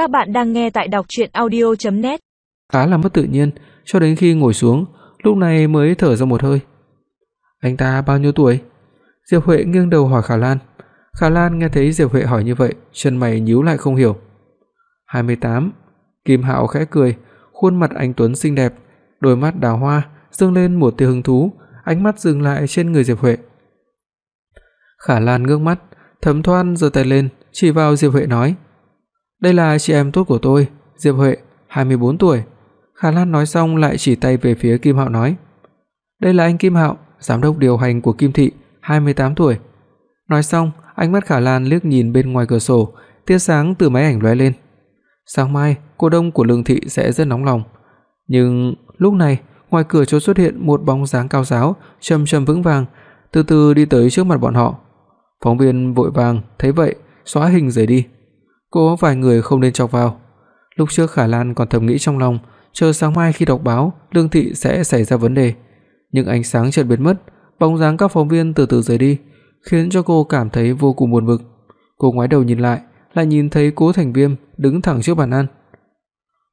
Các bạn đang nghe tại đọc audio net Khá là mất tự nhiên, cho đến khi ngồi xuống, lúc này mới thở ra một hơi. Anh ta bao nhiêu tuổi? Diệp Huệ nghiêng đầu hỏi Khả Lan. Khả Lan nghe thấy Diệp Huệ hỏi như vậy, chân mày nhíu lại không hiểu. 28. Kim Hạo khẽ cười, khuôn mặt anh tuấn xinh đẹp, đôi mắt đào hoa dâng lên một tia hứng thú, ánh mắt dừng lại trên người Diệp Huệ. Khả Lan ngước mắt, thấm thoăn giơ tay lên, chỉ vào Diệp Huệ nói: "Đây là chị em tốt của tôi, Diệp Huệ, 24 tuổi." Khả Lan nói xong lại chỉ tay về phía Kim Hạo nói: "Đây là anh Kim Hạo, giám đốc điều hành của Kim thị, 28 tuổi." Nói xong, ánh mắt Khả Lan liếc nhìn bên ngoài cửa sổ, tia sáng từ máy ảnh lóe lên. Sáng mai, cổ đông của Lương thị sẽ rất nóng lòng. Nhưng lúc này, ngoài cửa chỗ xuất hiện một bóng dáng cao giáo, trầm trầm vững vàng, từ từ đi tới trước mặt bọn họ. Phóng viên vội vàng thấy vậy, xóa hình rời đi cô Có vài người không nên chọc vào. Lúc trước Khả Lan còn thầm nghĩ trong lòng, chờ sáng mai khi đọc báo, Lương thị sẽ xảy ra vấn đề. Nhưng ánh sáng chợt biến mất, bóng dáng các phóng viên từ từ rời đi, khiến cho cô cảm thấy vô cùng buồn bực. Cô ngoái đầu nhìn lại, lại nhìn thấy Cố Thành Viêm đứng thẳng trước bàn ăn.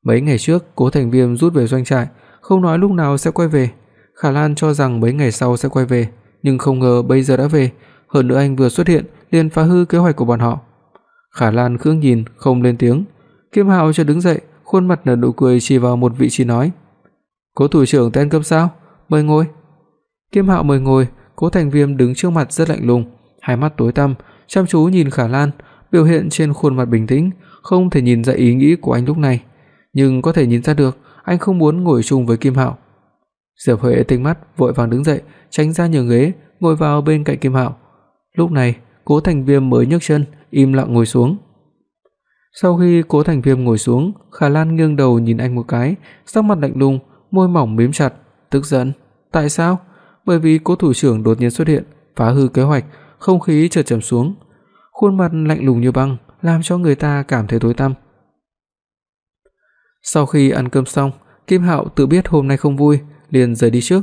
Mấy ngày trước, Cố Thành Viêm rút về doanh trại, không nói lúc nào sẽ quay về. Khả Lan cho rằng mấy ngày sau sẽ quay về, nhưng không ngờ bây giờ đã về, hơn nữa anh vừa xuất hiện liền phá hư kế hoạch của bọn họ. Khả Lan khương nhìn, không lên tiếng. Kim Hạo chợt đứng dậy, khuôn mặt nở nụ cười chỉ vào một vị trí nói: "Cố thủ trưởng tên cấp sao? Mời ngồi." Kim Hạo mời ngồi, Cố Thành Viêm đứng trước mặt rất lạnh lùng, hai mắt tối tăm, chăm chú nhìn Khả Lan, biểu hiện trên khuôn mặt bình tĩnh, không thể nhìn ra ý nghĩ của anh lúc này, nhưng có thể nhìn ra được anh không muốn ngồi chung với Kim Hạo. Diệp Huệ tinh mắt vội vàng đứng dậy, tránh ra nhường ghế, ngồi vào bên cạnh Kim Hạo. Lúc này, Cố Thành Viêm mới nhấc chân, im lặng ngồi xuống. Sau khi Cố Thành Viêm ngồi xuống, Khả Lan nghiêng đầu nhìn anh một cái, sắc mặt lạnh lùng, môi mỏng mím chặt, tức giận. Tại sao? Bởi vì Cố thủ trưởng đột nhiên xuất hiện, phá hư kế hoạch, không khí chợt trầm xuống. Khuôn mặt lạnh lùng như băng, làm cho người ta cảm thấy tối tăm. Sau khi ăn cơm xong, Kim Hạo tự biết hôm nay không vui, liền rời đi trước.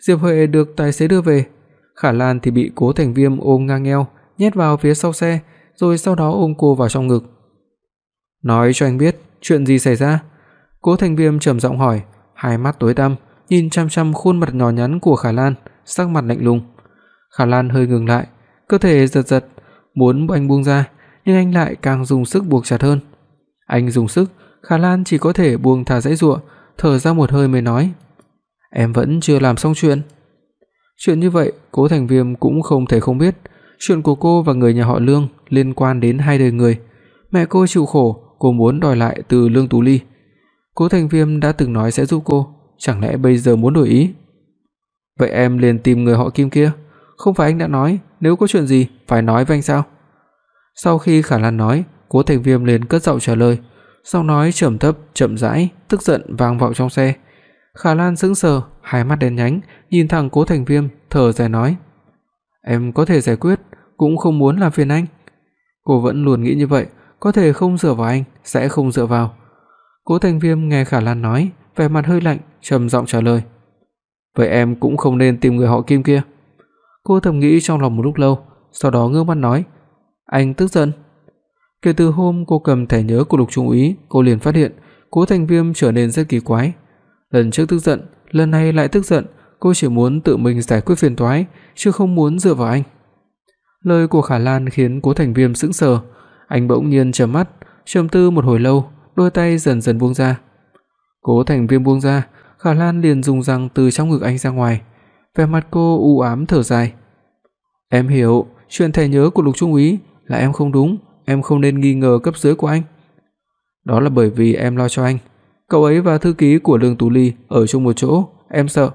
Diệp Huệ được tài xế đưa về, Khả Lan thì bị Cố Thành Viêm ôm ngang eo, nhét vào phía sau xe, rồi sau đó ôm cô vào trong ngực. "Nói cho anh biết, chuyện gì xảy ra?" Cố Thành Viêm trầm giọng hỏi, hai mắt tối tăm, nhìn chăm chăm khuôn mặt nhỏ nhắn của Khả Lan, sắc mặt lạnh lùng. Khả Lan hơi ngừng lại, cơ thể giật giật, muốn anh buông ra, nhưng anh lại càng dùng sức buộc chặt hơn. Anh dùng sức, Khả Lan chỉ có thể buông thả dãy giụa, thở ra một hơi mới nói: "Em vẫn chưa làm xong chuyện." Chuyện như vậy, Cố Thành Viêm cũng không thể không biết, chuyện của cô và người nhà họ Lương liên quan đến hai đời người. Mẹ cô chịu khổ, cô muốn đòi lại từ Lương Tú Ly. Cố Thành Viêm đã từng nói sẽ giúp cô, chẳng lẽ bây giờ muốn đổi ý? Vậy em liền tìm người họ Kim kia, không phải anh đã nói nếu có chuyện gì phải nói với anh sao? Sau khi Khả Lan nói, Cố Thành Viêm liền cất giọng trả lời, giọng nói trầm thấp, chậm rãi, tức giận vang vọng trong xe. Khả Lan sững sờ, hai mắt đen nhánh, nhìn thẳng Cố Thành Viêm, thở dài nói: "Em có thể giải quyết, cũng không muốn làm phiền anh." Cô vẫn luôn nghĩ như vậy, có thể không dựa vào anh, sẽ không dựa vào. Cố Thành Viêm nghe Khả Lan nói, vẻ mặt hơi lạnh, trầm giọng trả lời: "Vậy em cũng không nên tìm người họ Kim kia." Cô thầm nghĩ trong lòng một lúc lâu, sau đó ngước mắt nói: "Anh tức giận?" Kể từ hôm cô cầm thẻ nhớ của Lục Trung úy, cô liền phát hiện Cố Thành Viêm trở nên rất kỳ quái. Lần trước tức giận, lần này lại tức giận, cô chỉ muốn tự mình giải quyết phiền toái, chứ không muốn dựa vào anh. Lời của Khả Lan khiến Cố Thành Viêm sững sờ, anh bỗng nhiên trầm mắt, trầm tư một hồi lâu, đôi tay dần dần buông ra. Cố Thành Viêm buông ra, Khả Lan liền dùng răng từ trong ngực anh ra ngoài, vẻ mặt cô u ám thở dài. "Em hiểu, chuyện thẻ nhớ của Lục Trung úy là em không đúng, em không nên nghi ngờ cấp dưới của anh. Đó là bởi vì em lo cho anh, Cậu ấy và thư ký của Lương Tú Ly ở chung một chỗ, em sợ.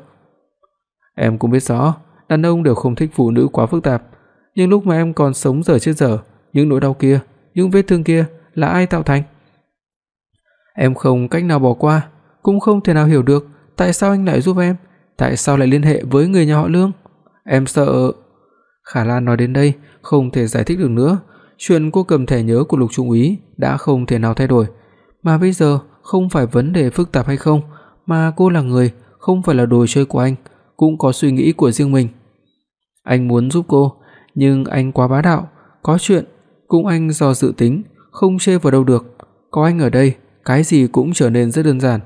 Em cũng biết rõ, đàn ông đều không thích phụ nữ quá phức tạp, nhưng lúc mà em còn sống giờ chết giờ, những nỗi đau kia, những vết thương kia là ai tạo thành? Em không cách nào bỏ qua, cũng không thể nào hiểu được tại sao anh lại giúp em, tại sao lại liên hệ với người nhà họ Lương? Em sợ Khả Lan nói đến đây, không thể giải thích được nữa, chuyện cô cầm thẻ nhớ của Lục Trung úy đã không thể nào thay đổi, mà bây giờ không phải vấn đề phức tạp hay không, mà cô là người, không phải là đồ chơi của anh, cũng có suy nghĩ của riêng mình. Anh muốn giúp cô, nhưng anh quá bá đạo, có chuyện cũng anh do dự tính, không chê vào đâu được. có anh ở đây, cái gì cũng trở nên rất đơn giản.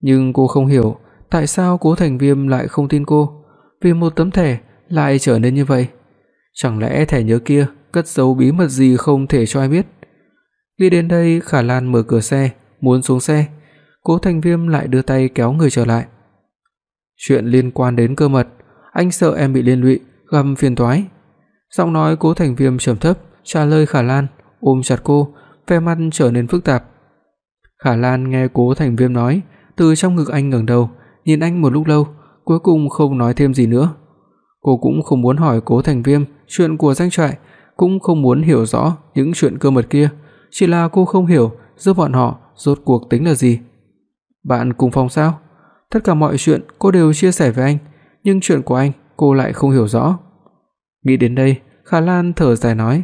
Nhưng cô không hiểu tại sao Cố Thành Viêm lại không tin cô, vì một tấm thẻ lại trở nên như vậy. Chẳng lẽ thẻ nhớ kia cất giấu bí mật gì không thể cho ai biết? khi đến đây, Khả Lan mở cửa xe, muốn xuống xe, Cố Thành Viêm lại đưa tay kéo người trở lại. Chuyện liên quan đến cơ mật, anh sợ em bị liên lụy, gầm phiền toái. Giọng nói Cố Thành Viêm trầm thấp trả lời Khả Lan, ôm chặt cô, vẻ mặt trở nên phức tạp. Khả Lan nghe Cố Thành Viêm nói, từ trong ngực anh ngẩng đầu, nhìn anh một lúc lâu, cuối cùng không nói thêm gì nữa. Cô cũng không muốn hỏi Cố Thành Viêm chuyện của danh trại, cũng không muốn hiểu rõ những chuyện cơ mật kia, chỉ là cô không hiểu giữa bọn họ rốt cuộc tính là gì. Bạn cùng phòng sao? Tất cả mọi chuyện cô đều chia sẻ với anh, nhưng chuyện của anh cô lại không hiểu rõ. Nghĩ đến đây, Khả Lan thở dài nói: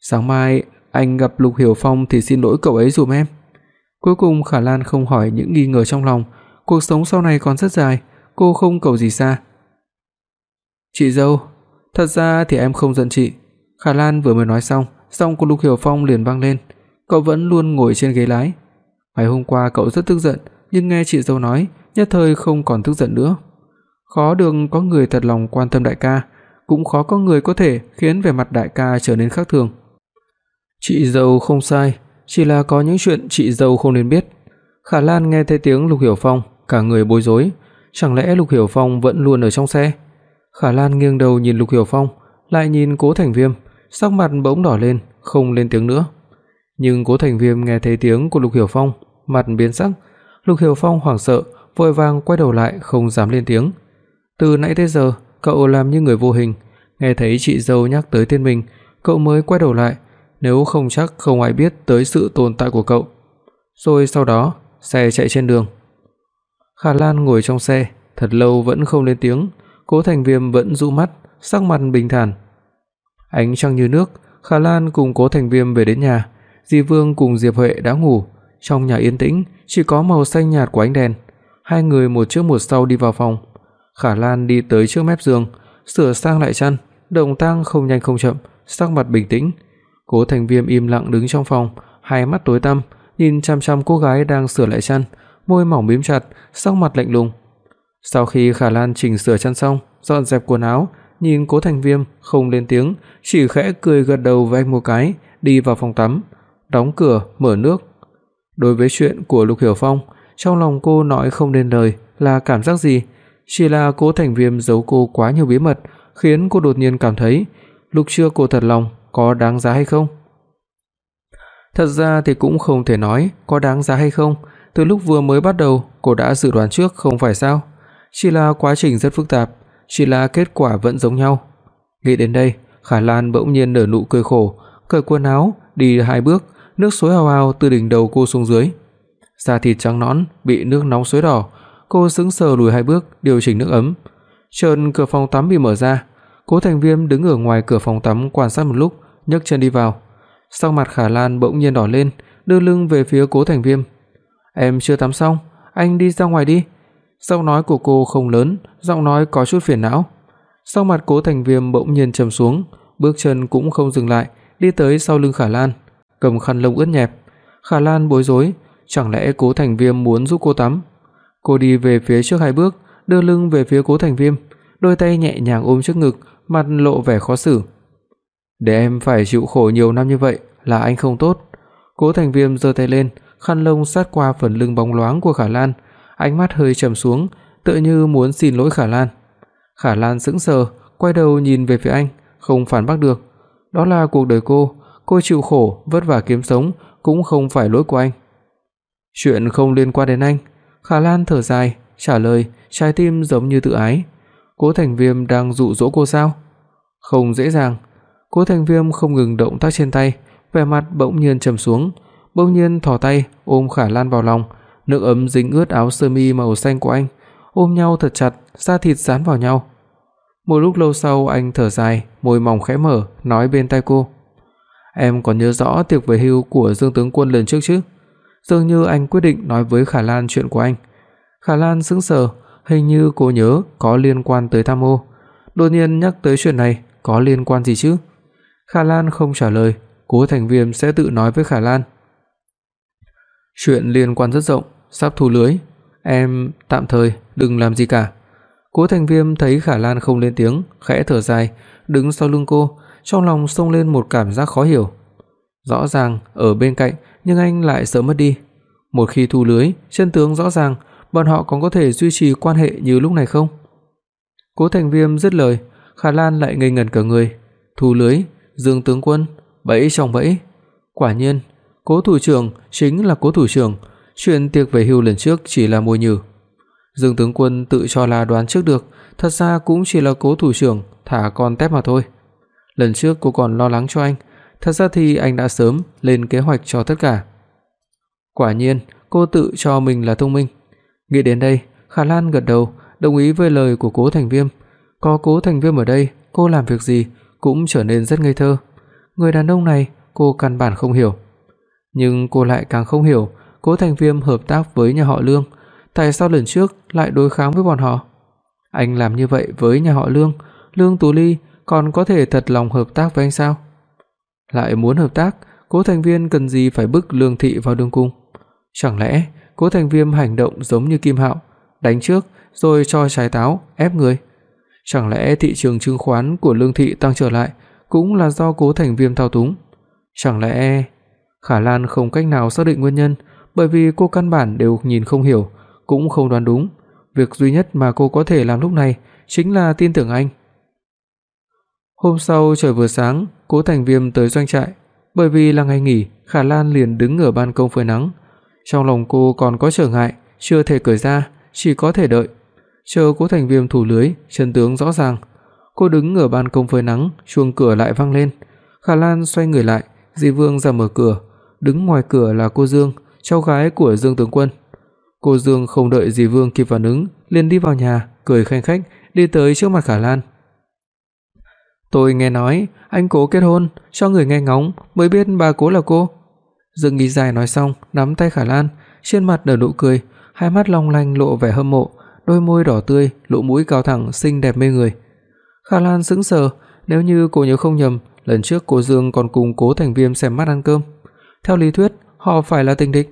"Sáng mai anh gặp Lục Hiểu Phong thì xin lỗi cậu ấy giùm em." Cuối cùng Khả Lan không hỏi những nghi ngờ trong lòng, cuộc sống sau này còn rất dài, cô không cầu gì xa. "Chị dâu, thật ra thì em không giận chị." Khả Lan vừa mới nói xong, giọng của Lục Hiểu Phong liền vang lên, cậu vẫn luôn ngồi trên ghế lái. Ngày hôm qua cậu rất tức giận, nhưng nghe chị dâu nói, nhất thời không còn tức giận nữa. Khó được có người thật lòng quan tâm đại ca, cũng khó có người có thể khiến vẻ mặt đại ca trở nên khác thường. Chị dâu không sai, chỉ là có những chuyện chị dâu không nên biết. Khả Lan nghe thấy tiếng Lục Hiểu Phong, cả người bối rối, chẳng lẽ Lục Hiểu Phong vẫn luôn ở trong xe? Khả Lan nghiêng đầu nhìn Lục Hiểu Phong, lại nhìn Cố Thành Viêm, sắc mặt bỗng đỏ lên, không lên tiếng nữa. Nhưng Cố Thành Viêm nghe thấy tiếng của Lục Hiểu Phong, mặt biến sắc. Lục Hiểu Phong hoảng sợ, vội vàng quay đầu lại không dám lên tiếng. Từ nãy tới giờ, cậu làm như người vô hình, nghe thấy chị dâu nhắc tới tên mình, cậu mới quay đầu lại, nếu không chắc không ai biết tới sự tồn tại của cậu. Rồi sau đó, xe chạy trên đường. Khả Lan ngồi trong xe, thật lâu vẫn không lên tiếng, Cố Thành Viêm vẫn dụ mắt, sắc mặt bình thản. Ánh trăng như nước, Khả Lan cùng Cố Thành Viêm về đến nhà, Di Vương cùng Diệp Huệ đã ngủ, trong nhà yên tĩnh, chỉ có màu xanh nhạt của ánh đèn. Hai người một trước một sau đi vào phòng. Khả Lan đi tới trước mép giường, sửa sang lại chăn, động tác không nhanh không chậm, sắc mặt bình tĩnh. Cố Thành Viêm im lặng đứng trong phòng, hai mắt tối tăm, nhìn chằm chằm cô gái đang sửa lại chăn, môi mỏng mím chặt, sắc mặt lạnh lùng. Sau khi Khả Lan chỉnh sửa chăn xong, dọn dẹp quần áo, nhìn Cố Thành Viêm không lên tiếng, chỉ khẽ cười gật đầu với anh một cái, đi vào phòng tắm, đóng cửa, mở nước. Đối với chuyện của Lục Hiểu Phong, trong lòng cô nói không nên lời là cảm giác gì, chỉ là Cố Thành Viêm giấu cô quá nhiều bí mật, khiến cô đột nhiên cảm thấy lúc trước cô thật lòng có đáng giá hay không. Thật ra thì cũng không thể nói có đáng giá hay không, từ lúc vừa mới bắt đầu cô đã dự đoán trước không phải sao? Chỉ là quá trình rất phức tạp, chỉ là kết quả vẫn giống nhau. Nghĩ đến đây, Khả Lan bỗng nhiên nở nụ cười khổ, cởi quần áo, đi hai bước, nước suối ào ào từ đỉnh đầu cô xuống dưới. Da thịt trắng nõn bị nước nóng suối đỏ, cô sững sờ lùi hai bước, điều chỉnh nước ấm. Chợt cửa phòng tắm bị mở ra, Cố Thành Viêm đứng ở ngoài cửa phòng tắm quan sát một lúc, nhấc chân đi vào. Sắc mặt Khả Lan bỗng nhiên đỏ lên, đưa lưng về phía Cố Thành Viêm. "Em chưa tắm xong, anh đi ra ngoài đi." Giọng nói của cô không lớn, giọng nói có chút phiền não. Sắc mặt Cố Thành Viêm bỗng nhiên trầm xuống, bước chân cũng không dừng lại, đi tới sau lưng Khả Lan, cầm khăn lông ướt nhẹp. Khả Lan bối rối, chẳng lẽ Cố Thành Viêm muốn giúp cô tắm? Cô đi về phía trước hai bước, đưa lưng về phía Cố Thành Viêm, đôi tay nhẹ nhàng ôm trước ngực, mặt lộ vẻ khó xử. Để em phải chịu khổ nhiều năm như vậy là anh không tốt. Cố Thành Viêm giơ tay lên, khăn lông sát qua phần lưng bóng loáng của Khả Lan, ánh mắt hơi trầm xuống, tựa như muốn xin lỗi Khả Lan. Khả Lan sững sờ, quay đầu nhìn về phía anh, không phản bác được. Đó là cuộc đời cô, cô chịu khổ, vất vả kiếm sống cũng không phải lỗi của anh. Chuyện không liên quan đến anh, Khả Lan thở dài, trả lời, trái tim giống như tự ái. Cố Thành Viêm đang dụ dỗ cô sao? Không dễ dàng. Cố Thành Viêm không ngừng động tác trên tay, vẻ mặt bỗng nhiên trầm xuống, bỗng nhiên thò tay ôm Khả Lan vào lòng, nước ấm dính ướt áo sơ mi màu xanh của anh, ôm nhau thật chặt, da thịt dán vào nhau. Một lúc lâu sau anh thở dài, môi mỏng khẽ mở, nói bên tai cô: "Em còn nhớ rõ tiệc về hưu của Dương tướng quân lần trước chứ?" Dường như anh quyết định nói với Khả Lan chuyện của anh. Khả Lan sững sờ, hình như cô nhớ có liên quan tới tham ô. Đột nhiên nhắc tới chuyện này, có liên quan gì chứ? Khả Lan không trả lời, Cố Thành Viêm sẽ tự nói với Khả Lan. Chuyện liên quan rất rộng, sắp thu lưới, em tạm thời đừng làm gì cả." Cố Thành Viêm thấy Khả Lan không lên tiếng, khẽ thở dài, đứng sau lưng cô, trong lòng xông lên một cảm giác khó hiểu. Rõ ràng ở bên cạnh, nhưng anh lại sợ mất đi. Một khi thu lưới, chân tướng rõ ràng, bọn họ còn có thể duy trì quan hệ như lúc này không? Cố Thành Viêm dứt lời, Khả Lan lại ngây ngẩn cả người. Thu lưới, Dương tướng quân, bẫy trong bẫy. Quả nhiên, Cố thủ trưởng chính là Cố thủ trưởng, chuyện tiệc về hưu lần trước chỉ là mồi nhử. Dương tướng quân tự cho là đoán trước được, thật ra cũng chỉ là Cố thủ trưởng thả con tép mà thôi. Lần trước cô còn lo lắng cho anh, thật ra thì anh đã sớm lên kế hoạch cho tất cả. Quả nhiên, cô tự cho mình là thông minh. Nghĩ đến đây, Khả Lan gật đầu, đồng ý với lời của Cố Thành Viêm. Có Cố Thành Viêm ở đây, cô làm việc gì cũng trở nên rất ngây thơ. Người đàn ông này cô căn bản không hiểu. Nhưng cô lại càng không hiểu Cố Thành Viêm hợp tác với nhà họ Lương, tại sao lần trước lại đối kháng với bọn họ? Anh làm như vậy với nhà họ Lương, Lương Tú Ly còn có thể thật lòng hợp tác với anh sao? Lại muốn hợp tác, Cố Thành Viên cần gì phải bức Lương thị vào đường cung? Chẳng lẽ Cố Thành Viêm hành động giống như Kim Hạo, đánh trước rồi cho trái táo ép người? Chẳng lẽ thị trường chứng khoán của Lương thị tăng trở lại cũng là do Cố Thành Viêm thao túng? Chẳng lẽ Khả Lan không cách nào xác định nguyên nhân, bởi vì cô căn bản đều nhìn không hiểu, cũng không đoán đúng. Việc duy nhất mà cô có thể làm lúc này chính là tin tưởng anh. Hôm sau trời vừa sáng, Cố Thành Viêm tới doanh trại, bởi vì là ngày nghỉ, Khả Lan liền đứng ở ban công phơi nắng. Trong lòng cô còn có trở ngại, chưa thể cởi ra, chỉ có thể đợi. Chờ Cố Thành Viêm thủ lưới, chân tướng rõ ràng. Cô đứng ở ban công phơi nắng, chuông cửa lại vang lên. Khả Lan xoay người lại, Di Vương ra mở cửa, đứng ngoài cửa là cô Dương, cháu gái của Dương tướng quân. Cô Dương không đợi Di Vương kịp phản ứng, liền đi vào nhà, cười khanh khách đi tới trước mặt Khả Lan. Tôi nghe nói anh Cố kết hôn, cho người nghe ngóng mới biết bà Cố là cô. Dương Nghi Dài nói xong, nắm tay Khả Lan, trên mặt nở nụ cười, hai mắt long lanh lộ vẻ hâm mộ, đôi môi đỏ tươi, lỗ mũi cao thẳng xinh đẹp mê người. Khả Lan sững sờ, nếu như cô nhớ không nhầm, lần trước cô Dương còn cùng Cố Thành Viêm xem mắt ăn cơm. Theo lý thuyết, họ phải là tình địch.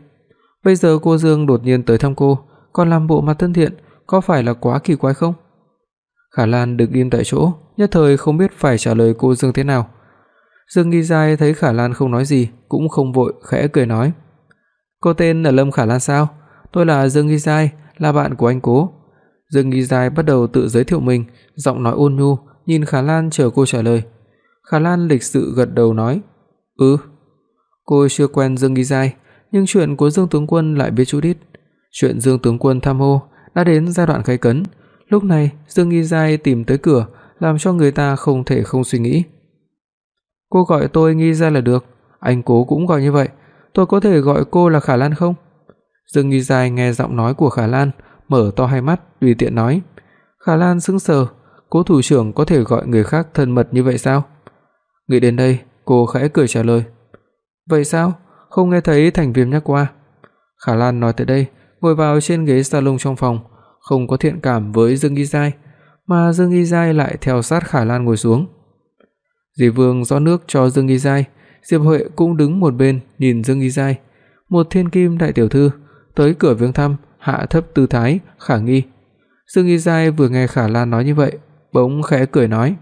Bây giờ cô Dương đột nhiên tới thăm cô, còn làm bộ mặt thân thiện, có phải là quá kỳ quái không? Khả Lan đứng im tại chỗ, nhất thời không biết phải trả lời cô Dương thế nào. Dương Nghi Giai thấy Khả Lan không nói gì, cũng không vội khẽ cười nói: "Cô tên là Lâm Khả Lan sao? Tôi là Dương Nghi Giai, là bạn của anh Cố." Dương Nghi Giai bắt đầu tự giới thiệu mình, giọng nói ôn nhu, nhìn Khả Lan chờ cô trả lời. Khả Lan lịch sự gật đầu nói: "Ừ." Cô chưa quen Dương Nghi Giai, nhưng chuyện của Dương tướng quân lại biết chút ít. Chuyện Dương tướng quân tham hô đã đến giai đoạn gay cấn, lúc này Dương Nghi Giai tìm tới cửa, làm cho người ta không thể không suy nghĩ. Cô gọi tôi Nghi Giai là được, anh Cố cũng gọi như vậy, tôi có thể gọi cô là Khả Lan không? Dương Nghi Giai nghe giọng nói của Khả Lan, mở to hai mắt, tùy tiện nói. Khả Lan sững sờ, Cố thủ trưởng có thể gọi người khác thân mật như vậy sao? Nghĩ đến đây, cô khẽ cười trả lời. Vậy sao? Không nghe thấy Thành Viêm nhắc qua. Khả Lan nói tới đây, ngồi vào trên ghế salon trong phòng, không có thiện cảm với Dương Nghi Giai, mà Dương Y Giai lại theo sát Khả Lan ngồi xuống. Dì Vương rót nước cho Dương Y Giai, Diệp Huệ cũng đứng một bên nhìn Dương Y Giai, một thiên kim đại tiểu thư tới cửa viếng thăm, hạ thấp tư thái, khả nghi. Dương Y Giai vừa nghe Khả Lan nói như vậy, bỗng khẽ cười nói: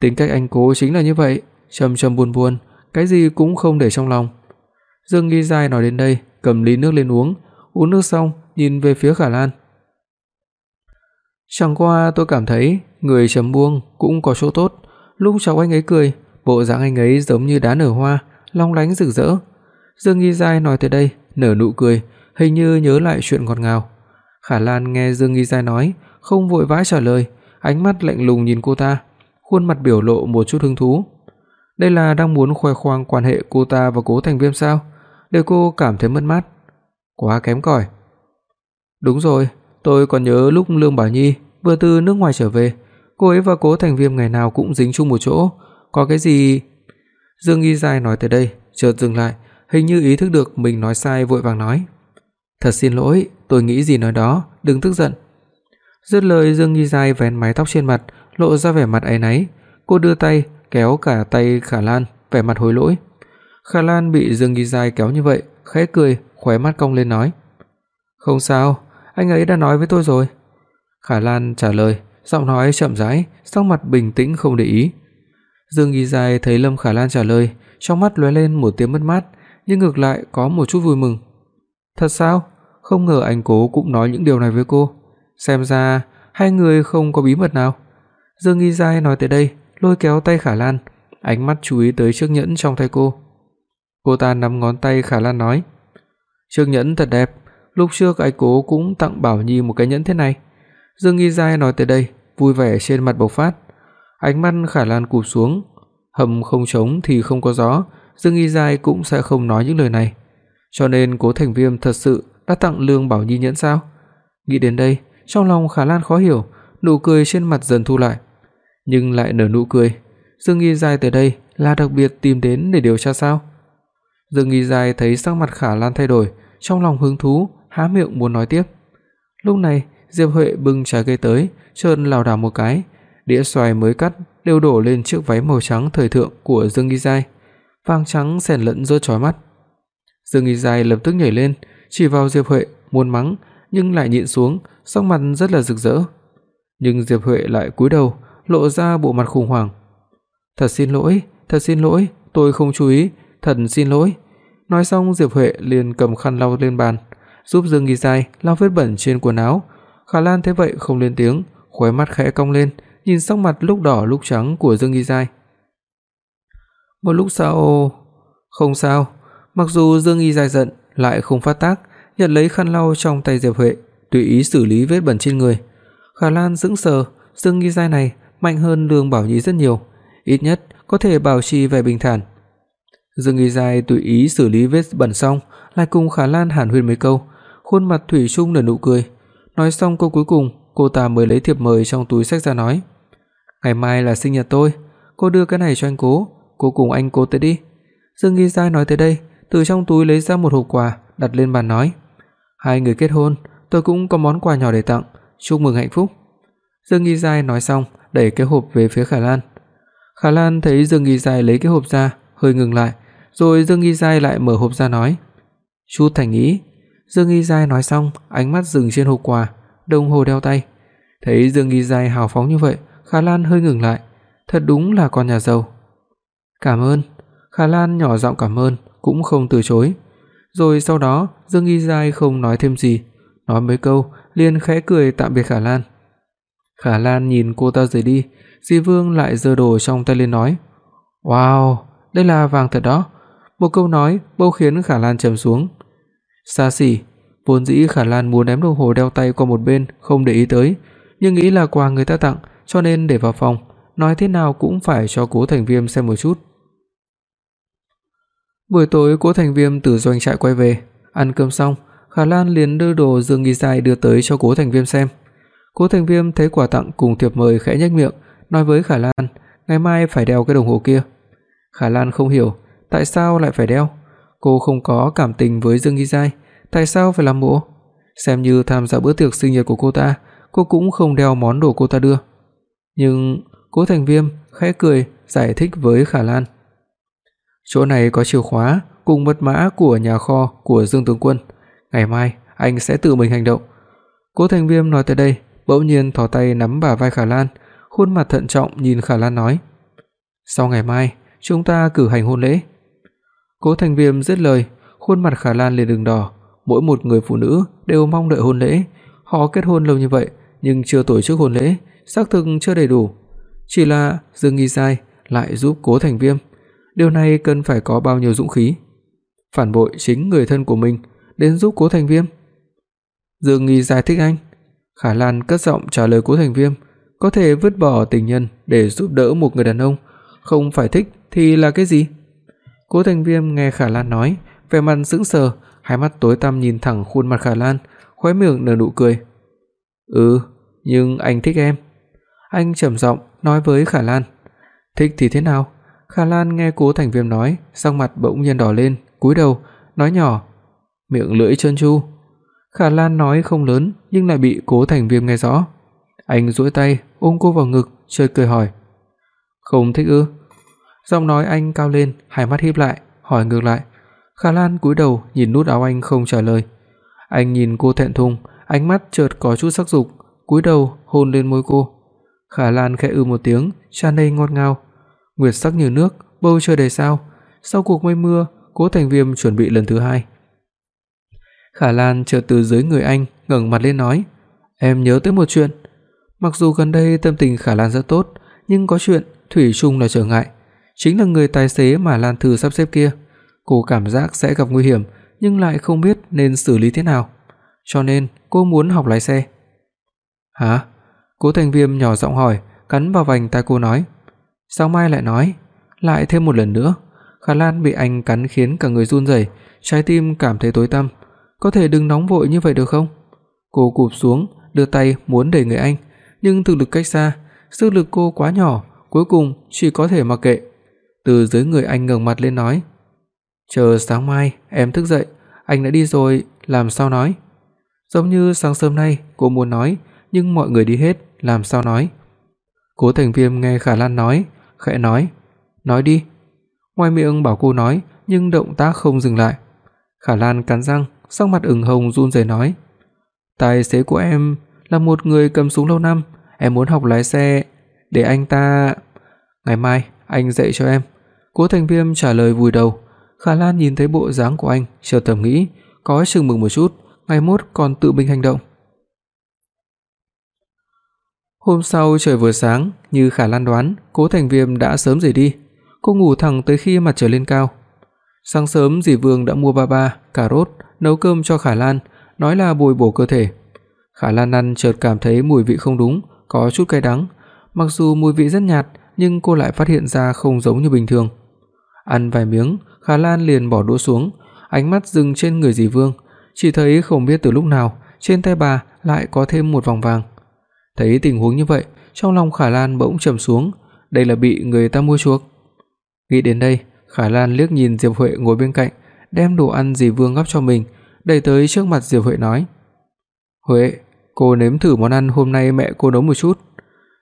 "Tính cách anh Cố chính là như vậy, trầm trầm buồn buồn, cái gì cũng không để trong lòng." Dương Nghi Giai nói đến đây, cầm ly nước lên uống, uống nước xong nhìn về phía Khả Lan. Chẳng qua tôi cảm thấy người trầm buông cũng có chỗ tốt, lúc cháu anh ấy cười, bộ dáng anh ấy giống như đá nở hoa, long lánh rực rỡ. Dương Nghi Giai nói tới đây, nở nụ cười, hình như nhớ lại chuyện ngọt ngào. Khả Lan nghe Dương Nghi Giai nói, không vội vã trả lời, ánh mắt lạnh lùng nhìn cô ta, khuôn mặt biểu lộ một chút hứng thú. Đây là đang muốn khoe khoang quan hệ cô ta và Cố Thành Viêm sao? Để cô cảm thấy mất mát. Quá kém cỏi. Đúng rồi, tôi còn nhớ lúc Lương Bảo Nhi vừa từ nước ngoài trở về, cô ấy và Cố Thành Viêm ngày nào cũng dính chung một chỗ, có cái gì? Dương Y Dài nói tới đây, chợt dừng lại, hình như ý thức được mình nói sai vội vàng nói: "Thật xin lỗi, tôi nghĩ gì nói đó, đừng tức giận." Dứt lời Dương Y Dài vén mái tóc trên mặt, lộ ra vẻ mặt áy náy, cô đưa tay kéo cả tay Khả Lan, vẻ mặt hối lỗi. Khả Lan bị Dương Y Dài kéo như vậy, khẽ cười, khóe mắt cong lên nói: "Không sao, anh ấy đã nói với tôi rồi." Khả Lan trả lời, giọng nói chậm rãi, sắc mặt bình tĩnh không để ý. Dương Nghi Dài thấy Lâm Khả Lan trả lời, trong mắt lóe lên một tia mất mát, nhưng ngược lại có một chút vui mừng. "Thật sao? Không ngờ anh Cố cũng nói những điều này với cô. Xem ra hai người không có bí mật nào." Dương Nghi Dài nói tới đây, lôi kéo tay Khả Lan, ánh mắt chú ý tới chiếc nhẫn trong tay cô. Cô ta nắm ngón tay Khả Lan nói: "Chiếc nhẫn thật đẹp, lúc trước anh Cố cũng tặng Bảo Nhi một cái nhẫn thế này." Dương Nghi Giai nói tới đây, vui vẻ trên mặt bộc phát. Ánh mắt Khả Lan cụp xuống, hầm không trống thì không có gió, Dương Nghi Giai cũng sẽ không nói những lời này. Cho nên Cố Thành Viêm thật sự đã tặng Lương Bảo Nhi nhẫn sao? Nghĩ đến đây, trong lòng Khả Lan khó hiểu, nụ cười trên mặt dần thu lại, nhưng lại nở nụ cười. Dương Nghi Giai tới đây là đặc biệt tìm đến để điều tra sao? Dương Nghi Giai thấy sắc mặt Khả Lan thay đổi, trong lòng hứng thú, há miệng muốn nói tiếp. Lúc này, Diệp Huệ bưng trái cây tới, trơn lảo đảo một cái, đĩa xoài mới cắt đều đổ lên chiếc váy màu trắng thời thượng của Dương Nghi Giai, vàng trắng xen lẫn rớt chói mắt. Dương Nghi Giai lập tức nhảy lên, chỉ vào Diệp Huệ muốn mắng nhưng lại nhịn xuống, sắc mặt rất là rực rỡ. Nhưng Diệp Huệ lại cúi đầu, lộ ra bộ mặt khủng hoảng. "Thật xin lỗi, thật xin lỗi, tôi không chú ý, thật xin lỗi." Nói xong Diệp Huệ liền cầm khăn lau lên bàn, giúp Dương Nghi Giai lau vết bẩn trên quần áo. Khả Lan thấy vậy không lên tiếng, khóe mắt khẽ cong lên, nhìn sắc mặt lúc đỏ lúc trắng của Dương Nghi Giai. Một lúc sau, không sao, mặc dù Dương Nghi Giai giận lại không phát tác, nhận lấy khăn lau trong tay Diệp Huệ, tùy ý xử lý vết bẩn trên người. Khả Lan sững sờ, Dương Nghi Giai này mạnh hơn Lương Bảo Nhi rất nhiều, ít nhất có thể bảo trì vẻ bình thản. Dương Nghi Giai tùy ý xử lý vết bẩn xong, lại cùng Khả Lan hàn huyên mấy câu, khuôn mặt thủy chung nở nụ cười. Nói xong câu cuối cùng, cô ta mới lấy thiệp mời trong túi xách ra nói: "Ngày mai là sinh nhật tôi, cô đưa cái này cho anh Cố, cô cùng anh Cố tới đi." Dương Nghi Giai nói tới đây, từ trong túi lấy ra một hộp quà, đặt lên bàn nói: "Hai người kết hôn, tôi cũng có món quà nhỏ để tặng, chúc mừng hạnh phúc." Dương Nghi Giai nói xong, đẩy cái hộp về phía Khả Lan. Khả Lan thấy Dương Nghi Giai lấy cái hộp ra, hơi ngừng lại, rồi Dương Nghi Giai lại mở hộp ra nói: "Chút thành ý." Dương Nghi Giai nói xong, ánh mắt dừng trên hộp quà, đồng hồ đeo tay. Thấy Dương Nghi Giai hào phóng như vậy, Khả Lan hơi ngừng lại, thật đúng là con nhà giàu. "Cảm ơn." Khả Lan nhỏ giọng cảm ơn, cũng không từ chối. Rồi sau đó, Dương Nghi Giai không nói thêm gì, nói mấy câu, liền khẽ cười tạm biệt Khả Lan. Khả Lan nhìn cô ta rời đi, Di Vương lại giơ đồ trong tay lên nói: "Wow, đây là vàng thật đó." Một câu nói bỗng khiến Khả Lan trầm xuống. Xa xỉ, vốn dĩ Khả Lan muốn ném đồng hồ đeo tay qua một bên không để ý tới, nhưng nghĩ là quà người ta tặng, cho nên để vào phòng, nói thế nào cũng phải cho Cố Thành Viêm xem một chút. Buổi tối Cố Thành Viêm từ doanh trại quay về, ăn cơm xong, Khả Lan liền đưa đồ Dương Nghi dài đưa tới cho Cố Thành Viêm xem. Cố Thành Viêm thấy quà tặng cùng thiệp mời khẽ nhếch miệng, nói với Khả Lan, ngày mai phải đeo cái đồng hồ kia. Khả Lan không hiểu, tại sao lại phải đeo? Cô không có cảm tình với Dương Nghi Giai, tại sao phải làm bộ? Xem như tham gia bữa tiệc sinh nhật của cô ta, cô cũng không đeo món đồ cô ta đưa. Nhưng Cố Thành Viêm khẽ cười giải thích với Khả Lan. Chỗ này có chìa khóa cùng mật mã của nhà kho của Dương tướng quân, ngày mai anh sẽ tự mình hành động. Cố Thành Viêm nói tới đây, bỗng nhiên thò tay nắm bả vai Khả Lan, khuôn mặt thận trọng nhìn Khả Lan nói: "Sau ngày mai, chúng ta cử hành hôn lễ." Cố Thành Viêm dứt lời, khuôn mặt Khả Lan liền đường đỏ, mỗi một người phụ nữ đều mong đợi hôn lễ, họ kết hôn lâu như vậy nhưng chưa tổ chức hôn lễ, xác thực chưa đầy đủ. Chỉ là Dương Nghi Sai lại giúp Cố Thành Viêm, điều này cần phải có bao nhiêu dũng khí. Phản bội chính người thân của mình đến giúp Cố Thành Viêm. Dương Nghi giải thích anh, Khả Lan cất giọng trả lời Cố Thành Viêm, có thể vứt bỏ tình nhân để giúp đỡ một người đàn ông, không phải thích thì là cái gì? Cố Thành Viêm nghe Khả Lan nói, vẻ mặt sững sờ, hai mắt tối tăm nhìn thẳng khuôn mặt Khả Lan, khóe miệng nở nụ cười. "Ừ, nhưng anh thích em." Anh trầm giọng nói với Khả Lan. "Thích thì thế nào?" Khả Lan nghe Cố Thành Viêm nói, sắc mặt bỗng nhiên đỏ lên, cúi đầu, nói nhỏ, miệng lưỡi trơn tru. Khả Lan nói không lớn nhưng lại bị Cố Thành Viêm nghe rõ. Anh duỗi tay ôm cô vào ngực, chơi cười hỏi: "Không thích ư?" Giọng nói anh cao lên, hai mắt híp lại, hỏi ngược lại: Khả Lan cúi đầu nhìn nút áo anh không trả lời. Anh nhìn cô thẹn thùng, ánh mắt chợt có chút sắc dục, cúi đầu hôn lên môi cô. Khả Lan khẽ ư một tiếng, tràn đầy ngọt ngào. Nguyệt sắc như nước, bầu trời đầy sao. Sau cuộc mây mưa, Cố Thành Viêm chuẩn bị lần thứ hai. Khả Lan chợt từ dưới người anh ngẩng mặt lên nói: "Em nhớ tới một chuyện." Mặc dù gần đây tâm tình Khả Lan rất tốt, nhưng có chuyện thủy chung là trở ngại, chính là người tài xế mà Lan Thư sắp xếp kia. Cô cảm giác sẽ gặp nguy hiểm nhưng lại không biết nên xử lý thế nào, cho nên cô muốn học lái xe. "Hả?" Cố Thành Viêm nhỏ giọng hỏi, cắn vào vành tai cô nói. "Sao mai lại nói?" Lại thêm một lần nữa, Khả Lan bị anh cắn khiến cả người run rẩy, trái tim cảm thấy tối tăm. "Có thể đừng nóng vội như vậy được không?" Cô cụp xuống, đưa tay muốn đẩy người anh, nhưng thực lực cách xa, sức lực cô quá nhỏ, cuối cùng chỉ có thể mặc kệ. Từ dưới người anh ngẩng mặt lên nói: "Chờ sáng mai em thức dậy, anh đã đi rồi, làm sao nói?" Giống như sáng sớm nay cô muốn nói, nhưng mọi người đi hết, làm sao nói? Cố Thành Viêm nghe Khả Lan nói, khẽ nói: "Nói đi." Ngoài miệng bảo cô nói, nhưng động tác không dừng lại. Khả Lan cắn răng, sắc mặt ửng hồng run rẩy nói: "Tài xế của em là một người cầm súng lâu năm, em muốn học lái xe để anh ta ngày mai anh dạy cho em." Cố Thành Viêm trả lời vùi đầu. Khả Lan nhìn thấy bộ dáng của anh, chợt thầm nghĩ, có chừng mừng một chút, ngày mốt còn tự mình hành động. Hôm sau trời vừa sáng, như Khả Lan đoán, Cố Thành Viêm đã sớm rời đi. Cô ngủ thẳng tới khi mặt trời lên cao. Sáng sớm dì Vương đã mua ba ba, cà rốt, nấu cơm cho Khả Lan, nói là bồi bổ cơ thể. Khả Lan ăn chợt cảm thấy mùi vị không đúng, có chút cay đắng. Mặc dù mùi vị rất nhạt, nhưng cô lại phát hiện ra không giống như bình thường. Ăn vài miếng, Khả Lan liền bỏ đũa xuống, ánh mắt dừng trên người dì Vương, chỉ thấy không biết từ lúc nào, trên tay bà lại có thêm một vòng vàng. Thấy tình huống như vậy, trong lòng Khả Lan bỗng trầm xuống, đây là bị người ta mua chuộc. Nghĩ đến đây, Khả Lan liếc nhìn Diệp Huệ ngồi bên cạnh, đem đồ ăn dì Vương gắp cho mình, đẩy tới trước mặt Diệp Huệ nói: "Huệ, cô nếm thử món ăn hôm nay mẹ cô nấu một chút."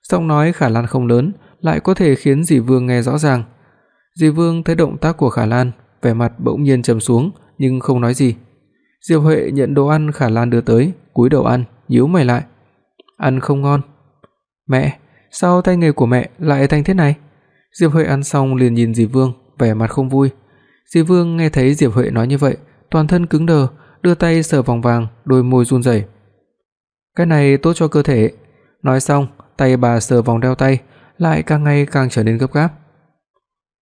Giọng nói Khả Lan không lớn, lại có thể khiến dì Vương nghe rõ ràng. Diệp Vương thấy động tác của Khả Lan, vẻ mặt bỗng nhiên trầm xuống nhưng không nói gì. Diệp Huệ nhận đồ ăn Khả Lan đưa tới, cúi đầu ăn, nhíu mày lại. Ăn không ngon. Mẹ, sao tay nghề của mẹ lại thành thế này? Diệp Huệ ăn xong liền nhìn Diệp Vương, vẻ mặt không vui. Diệp Vương nghe thấy Diệp Huệ nói như vậy, toàn thân cứng đờ, đưa tay sờ vòng vàng, đôi môi run rẩy. Cái này tốt cho cơ thể. Nói xong, tay bà sờ vòng đeo tay, lại càng ngày càng trở nên gấp gáp.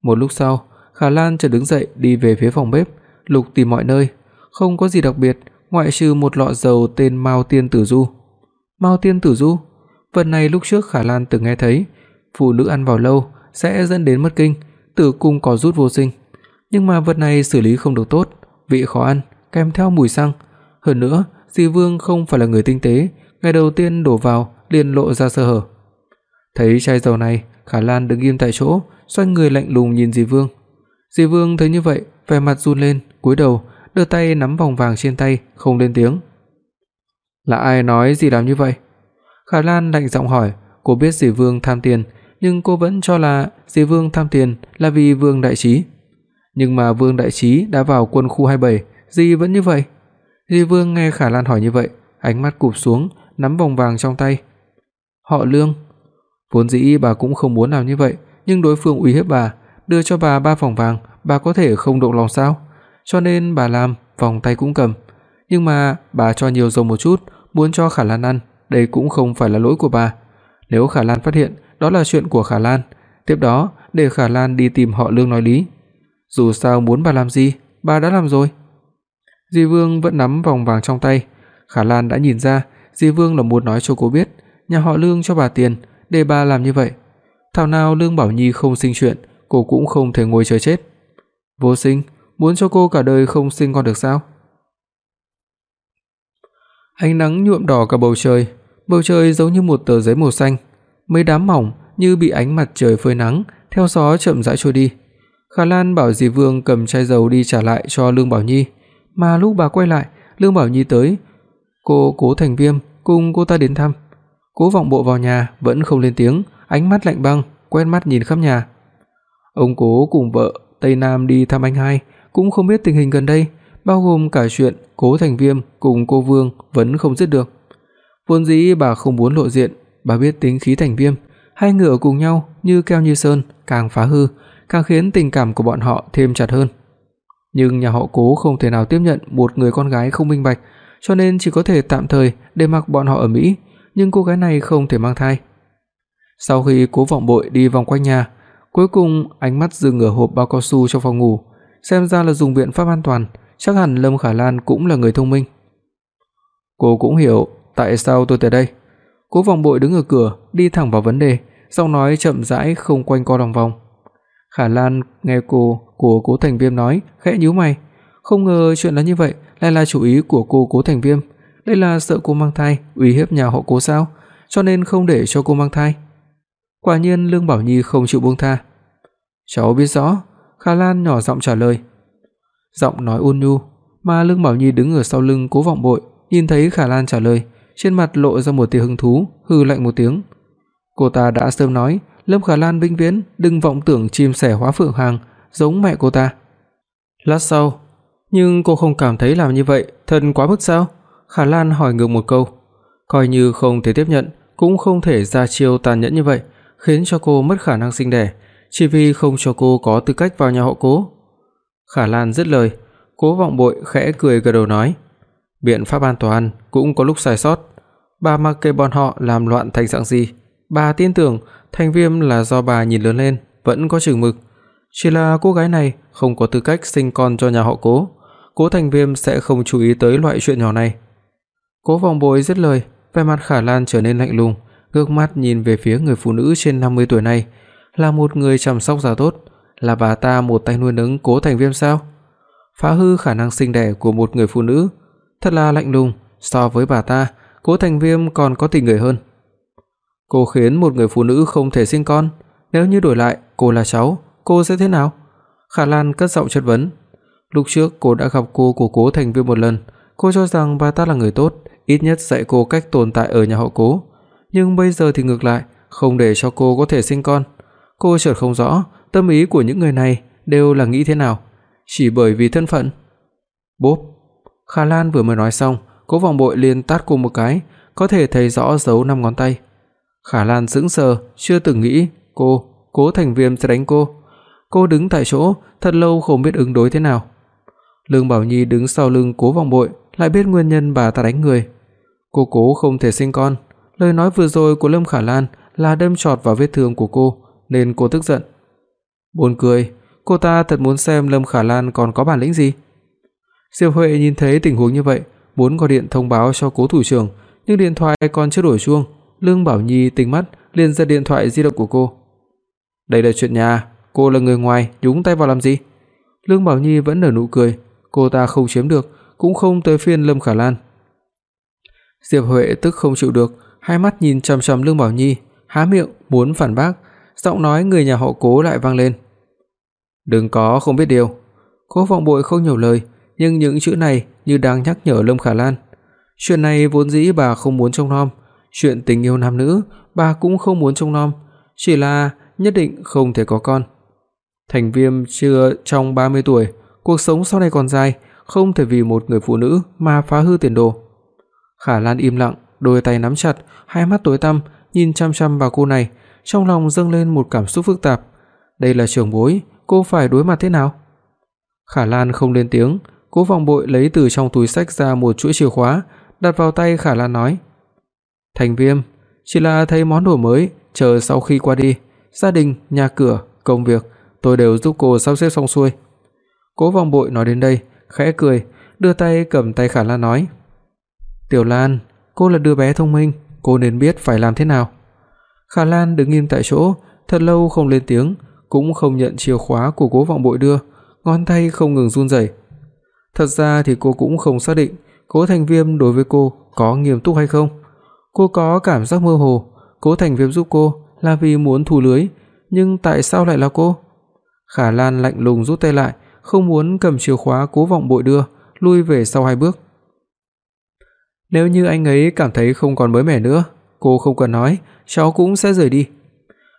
Một lúc sau, Khả Lan chợt đứng dậy đi về phía phòng bếp, lục tìm mọi nơi, không có gì đặc biệt, ngoại trừ một lọ dầu tên Mao Tiên Tử Du. Mao Tiên Tử Du, vật này lúc trước Khả Lan từng nghe thấy, phụ nữ ăn vào lâu sẽ dẫn đến mất kinh, tử cung có rút vô sinh. Nhưng mà vật này xử lý không được tốt, vị khó ăn, kèm theo mùi xăng. Hơn nữa, Di Vương không phải là người tinh tế, ngày đầu tiên đổ vào liền lộ ra sơ hở. Thấy chai dầu này, Khả Lan đứng im tại chỗ, xoay người lạnh lùng nhìn Di Vương. Di Vương thấy như vậy, vẻ mặt run lên, cúi đầu, đưa tay nắm vòng vàng trên tay, không lên tiếng. "Là ai nói gì làm như vậy?" Khả Lan lạnh giọng hỏi, cô biết Di Vương tham tiền, nhưng cô vẫn cho là Di Vương tham tiền là vì Vương Đại Trí. Nhưng mà Vương Đại Trí đã vào quân khu 27, Di vẫn như vậy? Di Vương nghe Khả Lan hỏi như vậy, ánh mắt cụp xuống, nắm vòng vàng trong tay. Họ Lương, vốn dĩ bà cũng không muốn làm như vậy, nhưng đối phương uy hiếp bà, đưa cho bà ba vòng vàng, bà có thể không động lòng sao? Cho nên bà làm, vòng tay cũng cầm. Nhưng mà bà cho nhiều dầu một chút, muốn cho Khả Lan ăn, đây cũng không phải là lỗi của bà. Nếu Khả Lan phát hiện đó là chuyện của Khả Lan, tiếp đó để Khả Lan đi tìm họ Lương nói lý. Dù sao muốn bà làm gì, bà đã làm rồi. Di Vương vẫn nắm vòng vàng trong tay, Khả Lan đã nhìn ra, Di Vương là muốn nói cho cô biết, nhà họ Lương cho bà tiền để bà làm như vậy. Thảo nào Lương Bảo Nhi không sinh chuyện, cô cũng không thể ngồi chờ chết. Vô sinh, muốn cho cô cả đời không sinh con được sao? Ánh nắng nhuộm đỏ cả bầu trời, bầu trời giống như một tờ giấy màu xanh, mấy đám mỏng như bị ánh mặt trời phơi nắng, theo gió chậm rãi trôi đi. Khả Lan bảo dì Vương cầm chai dầu đi trả lại cho Lương Bảo Nhi, mà lúc bà quay lại, Lương Bảo Nhi tới, cô Cố Thành Viêm cùng cô ta đến thăm. Cố Vọng Bộ vào nhà vẫn không lên tiếng, ánh mắt lạnh băng, quét mắt nhìn khắp nhà. Ông Cố cùng vợ Tây Nam đi thăm anh hai, cũng không biết tình hình gần đây, bao gồm cả chuyện Cố Thành Viêm cùng cô Vương vẫn không dứt được. Vốn dĩ bà không muốn lộ diện, bà biết tính khí Thành Viêm, hai người ở cùng nhau như keo như sơn, càng phá hư, càng khiến tình cảm của bọn họ thêm chặt hơn. Nhưng nhà họ Cố không thể nào tiếp nhận một người con gái không minh bạch, cho nên chỉ có thể tạm thời để mặc bọn họ ở Mỹ, nhưng cô gái này không thể mang thai. Sau khi Cố Vọng Bội đi vòng quanh nhà, cuối cùng ánh mắt dừng ở hộp bao cao su trong phòng ngủ, xem ra là dùng biện pháp an toàn, chắc hẳn Lâm Khả Lan cũng là người thông minh. Cô cũng hiểu tại sao tôi tới đây. Cố Vọng Bội đứng ở cửa, đi thẳng vào vấn đề, giọng nói chậm rãi không quanh co lòng vòng. Khả Lan nghe cô của Cố Thành Viêm nói, khẽ nhíu mày, không ngờ chuyện là như vậy, lại là chủ ý của cô Cố Thành Viêm. Đây là sợ cô mang thai, uy hiếp nhà họ Cố sao, cho nên không để cho cô mang thai. Quả nhiên Lương Bảo Nhi không chịu buông tha. "Cháu biết rõ." Khả Lan nhỏ giọng trả lời. Giọng nói ôn nhu, mà Lương Bảo Nhi đứng ở sau lưng Cố Vọng Bội, nhìn thấy Khả Lan trả lời, trên mặt lộ ra một tia hứng thú, hừ lạnh một tiếng. Cô ta đã sớm nói, Lâm Khả Lan vĩnh viễn đừng vọng tưởng chim sẻ hóa phượng hàng giống mẹ cô ta. Lát sau, nhưng cô không cảm thấy làm như vậy thân quá mức sao? Khả Lan hỏi ngược một câu, coi như không thể tiếp nhận, cũng không thể ra chiêu tàn nhẫn như vậy, khiến cho cô mất khả năng sinh đẻ, chỉ vì không cho cô có tư cách vào nhà họ Cố. Khả Lan dứt lời, Cố Vọng Bội khẽ cười gật đầu nói, biện pháp an toàn cũng có lúc sai sót, bà mặc kệ bọn họ làm loạn thành dạng gì, bà tin tưởng Thành Viêm là do bà nhìn lớn lên, vẫn có chừng mực, chỉ là cô gái này không có tư cách sinh con cho nhà họ Cố, Cố Thành Viêm sẽ không chú ý tới loại chuyện nhỏ này. Cố Vọng Bội dứt lời, vẻ mặt Khả Lan trở nên lạnh lùng, ngước mắt nhìn về phía người phụ nữ trên 50 tuổi này, là một người chăm sóc già tốt, là bà ta một tay nuôi nấng Cố Thành Viêm sao? Phá hư khả năng sinh đẻ của một người phụ nữ, thật là lạnh lùng, so với bà ta, Cố Thành Viêm còn có tình người hơn. Cô khiến một người phụ nữ không thể sinh con, nếu như đổi lại cô là cháu, cô sẽ thế nào? Khả Lan cất giọng chất vấn. Lúc trước cô đã gặp cô của Cố Thành Viêm một lần, cô cho rằng bà ta là người tốt, ít nhất dạy cô cách tồn tại ở nhà họ Cố, nhưng bây giờ thì ngược lại, không để cho cô có thể sinh con. Cô chợt không rõ tâm ý của những người này đều là nghĩ thế nào, chỉ bởi vì thân phận. Bốp. Khả Lan vừa mới nói xong, Cố Vọng Bội liền tát cô một cái, có thể thấy rõ dấu năm ngón tay. Khả Lan sững sờ, chưa từng nghĩ cô, Cố Thành Viêm sẽ đánh cô. Cô đứng tại chỗ, thật lâu không biết ứng đối thế nào. Lương Bảo Nhi đứng sau lưng Cố Vọng Bội, lại biết nguyên nhân bà ta đánh người. Cô cố không thể sinh con, lời nói vừa rồi của Lâm Khả Lan là đâm chọt vào vết thương của cô, nên cô tức giận. Buồn cười, cô ta thật muốn xem Lâm Khả Lan còn có bản lĩnh gì. Diệp Huệ nhìn thấy tình huống như vậy, muốn gọi điện thông báo cho Cố thủ trưởng, nhưng điện thoại còn chưa đổi chuông, Lương Bảo Nhi tỉnh mắt liền giật điện thoại di động của cô. "Đây là chuyện nhà, cô là người ngoài, nhúng tay vào làm gì?" Lương Bảo Nhi vẫn nở nụ cười, cô ta không chiếm được, cũng không tới phiên Lâm Khả Lan. Diệp Huệ tức không chịu được, hai mắt nhìn chằm chằm Lương Bảo Nhi, há miệng muốn phản bác, giọng nói người nhà họ Cố lại vang lên. "Đừng có không biết điều." Cố Vọng Bội không nhiều lời, nhưng những chữ này như đang nhắc nhở Lâm Khả Lan. Chuyện này vốn dĩ bà không muốn trông nom, chuyện tình yêu nam nữ bà cũng không muốn trông nom, chỉ là nhất định không thể có con. Thành Viêm chưa trong 30 tuổi, cuộc sống sau này còn dài, không thể vì một người phụ nữ mà phá hư tiền đồ. Khả Lan im lặng, đôi tay nắm chặt, hai mắt tối tăm nhìn chăm chăm vào cô này, trong lòng dâng lên một cảm xúc phức tạp. Đây là trưởng bối, cô phải đối mặt thế nào? Khả Lan không lên tiếng, Cố Vọng Bội lấy từ trong túi xách ra một chuỗi chìa khóa, đặt vào tay Khả Lan nói: "Thành Viêm, chỉ là thấy món đồ mới, chờ sau khi qua đi, gia đình, nhà cửa, công việc, tôi đều giúp cô sắp xếp xong xuôi." Cố Vọng Bội nói đến đây, khẽ cười, đưa tay cầm tay Khả Lan nói: "Tiểu Lan, cô là đứa bé thông minh, cô nên biết phải làm thế nào." Khả Lan đứng im tại chỗ, thật lâu không lên tiếng, cũng không nhận chìa khóa của Cố Vọng Bội đưa, ngón tay không ngừng run rẩy. Thật ra thì cô cũng không xác định Cố Thành Viêm đối với cô có nghiêm túc hay không. Cô có cảm giác mơ hồ, Cố Thành Viêm giúp cô là vì muốn thu lưới, nhưng tại sao lại là cô? Khả Lan lạnh lùng rút tay lại, không muốn cầm chìa khóa Cố Vọng Bội đưa, lui về sau hai bước. Nếu như anh ấy cảm thấy không còn mới mẻ nữa, cô không cần nói, cháu cũng sẽ rời đi.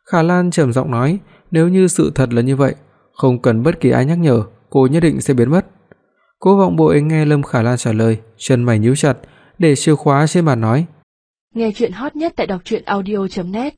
Khả Lan trầm giọng nói, nếu như sự thật là như vậy, không cần bất kỳ ai nhắc nhở, cô nhất định sẽ biến mất. Cố Vọng Bội nghe Lâm Khả Lan trả lời, chân mày nhíu chặt, để chìa khóa trên bàn nói: Nghe truyện hot nhất tại doctruyenaudio.net